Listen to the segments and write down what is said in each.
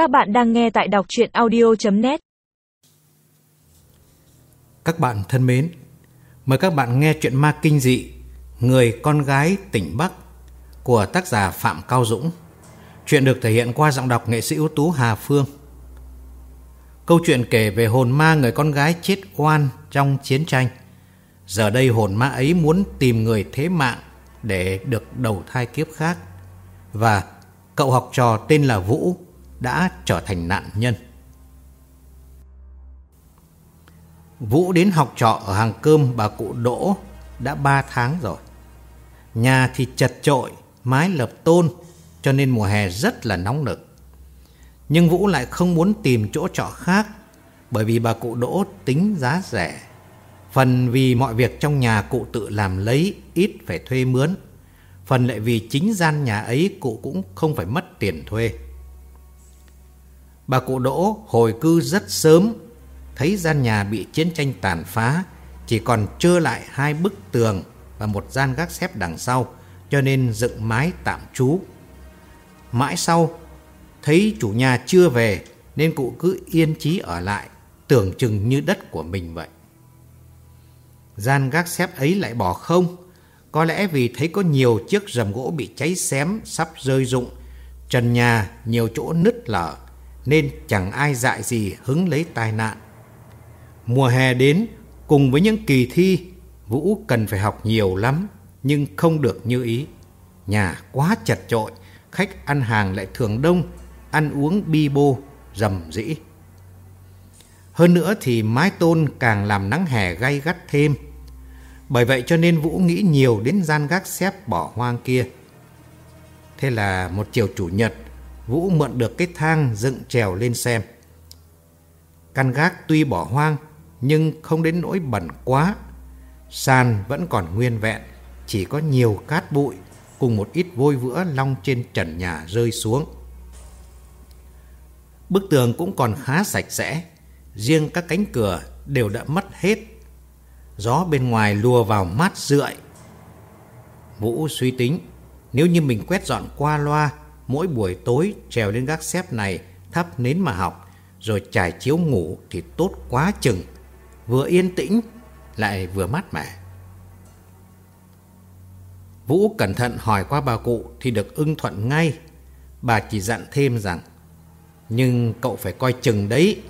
Các bạn đang nghe tại đọc chuyện audio.net Các bạn thân mến, mời các bạn nghe chuyện ma kinh dị Người con gái tỉnh Bắc của tác giả Phạm Cao Dũng. Chuyện được thể hiện qua giọng đọc nghệ sĩ ưu tú Hà Phương. Câu chuyện kể về hồn ma người con gái chết oan trong chiến tranh. Giờ đây hồn ma ấy muốn tìm người thế mạng để được đầu thai kiếp khác. Và cậu học trò tên là Vũ đã trở thành nạn nhân. Vũ đến học trọ ở hàng cơm bà cụ Đỗ đã 3 tháng rồi. Nhà thì chật trội, mái lợp tôn cho nên mùa hè rất là nóng nực. Nhưng Vũ lại không muốn tìm chỗ trọ khác bởi vì bà cụ Đỗ tính giá rẻ. Phần vì mọi việc trong nhà cụ tự làm lấy, ít phải thuê mướn. Phần lại vì chính gian nhà ấy cụ cũng không phải mất tiền thuê. Bà cụ Đỗ hồi cư rất sớm, thấy gian nhà bị chiến tranh tàn phá, chỉ còn trơ lại hai bức tường và một gian gác xếp đằng sau, cho nên dựng mái tạm trú. Mãi sau, thấy chủ nhà chưa về nên cụ cứ yên chí ở lại, tưởng chừng như đất của mình vậy. Gian gác xếp ấy lại bỏ không, có lẽ vì thấy có nhiều chiếc rầm gỗ bị cháy xém sắp rơi rụng, trần nhà nhiều chỗ nứt lở, nên chẳng ai dại gì hứng lấy tai nạn. Mùa hè đến, cùng với những kỳ thi, Vũ cần phải học nhiều lắm, nhưng không được như ý. Nhà quá chật chội, khách ăn hàng lại thường đông, ăn uống bi bô, rầm rĩ. Hơn nữa thì mái tôn càng làm nắng hè gay gắt thêm. Bởi vậy cho nên Vũ nghĩ nhiều đến gian gác xếp bỏ hoang kia. Thế là một chiều chủ nhật, Vũ mượn được cái thang dựng trèo lên xem. Căn gác tuy bỏ hoang nhưng không đến nỗi bẩn quá. Sàn vẫn còn nguyên vẹn, chỉ có nhiều cát bụi cùng một ít vôi vữa long trên trần nhà rơi xuống. Bức tường cũng còn khá sạch sẽ, riêng các cánh cửa đều đã mất hết. Gió bên ngoài lùa vào mát rượi. Vũ suy tính, nếu như mình quét dọn qua loa mỗi buổi tối trèo lên gác xếp này thắp nến mà học, rồi trải chiếu ngủ thì tốt quá chừng, vừa yên tĩnh lại vừa mát mẻ. Vũ cẩn thận hỏi qua bà cụ thì được ưng thuận ngay. Bà chỉ dặn thêm rằng, nhưng cậu phải coi chừng đấy,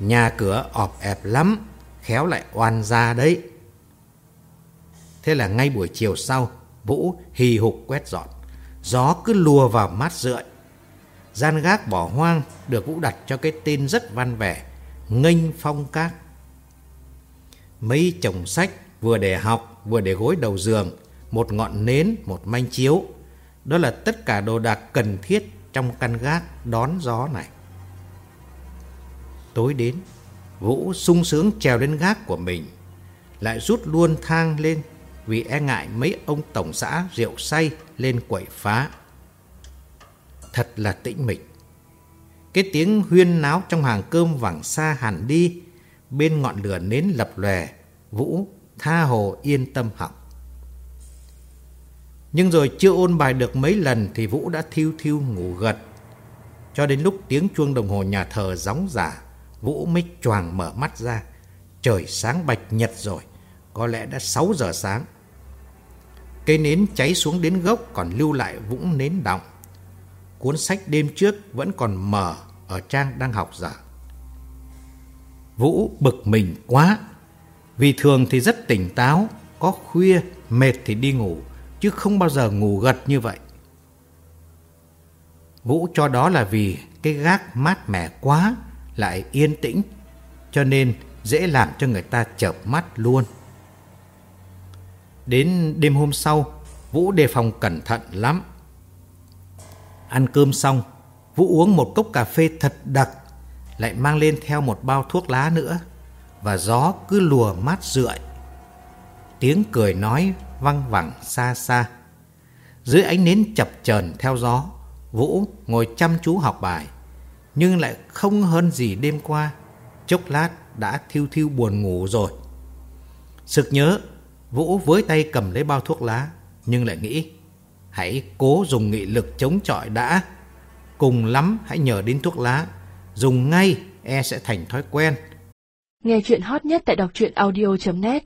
nhà cửa ọp ẹp lắm, khéo lại oan ra đấy. Thế là ngay buổi chiều sau, Vũ hì hục quét dọn. Gió cứ lùa vào mát rượi. Gian gác bỏ hoang được Vũ đặt cho cái tên rất văn vẻ, nghênh phong cát. Mấy chồng sách vừa để học vừa để gối đầu giường, một ngọn nến, một manh chiếu. Đó là tất cả đồ đạc cần thiết trong căn gác đón gió này. Tối đến, Vũ sung sướng trèo lên gác của mình, lại rút luôn thang lên vì e ngại mấy ông tổng xã rượu say lên quậy phá. Thật là tĩnh mịch. Cái tiếng huyên náo trong hàng cơm vẳng xa hẳn đi, bên ngọn lửa nến lập lòe, Vũ tha hồ yên tâm học. Nhưng rồi chưa ôn bài được mấy lần thì Vũ đã thiêu thiêu ngủ gật. Cho đến lúc tiếng chuông đồng hồ nhà thờ gióng giả, Vũ mới choàng mở mắt ra. Trời sáng bạch nhật rồi, có lẽ đã 6 giờ sáng. Cây nến cháy xuống đến gốc còn lưu lại vũng nến động. Cuốn sách đêm trước vẫn còn mở ở trang đang học dở. Vũ bực mình quá, vì thường thì rất tỉnh táo, có khuya, mệt thì đi ngủ, chứ không bao giờ ngủ gật như vậy. Vũ cho đó là vì cái gác mát mẻ quá, lại yên tĩnh, cho nên dễ làm cho người ta chợp mắt luôn. Đến đêm hôm sau, Vũ đề phòng cẩn thận lắm. Ăn cơm xong, Vũ uống một cốc cà phê thật đặc, lại mang lên theo một bao thuốc lá nữa, và gió cứ lùa mát rượi. Tiếng cười nói văng vẳng xa xa. Dưới ánh nến chập chờn theo gió, Vũ ngồi chăm chú học bài, nhưng lại không hơn gì đêm qua. Chốc lát đã thiêu thiêu buồn ngủ rồi. Sực nhớ Vũ với tay cầm lấy bao thuốc lá, nhưng lại nghĩ, hãy cố dùng nghị lực chống chọi đã. cùng lắm hãy nhờ đến thuốc lá. Dùng ngay e sẽ thành thói quen. Nghe chuyện hot nhất tại đọc truyện audio.net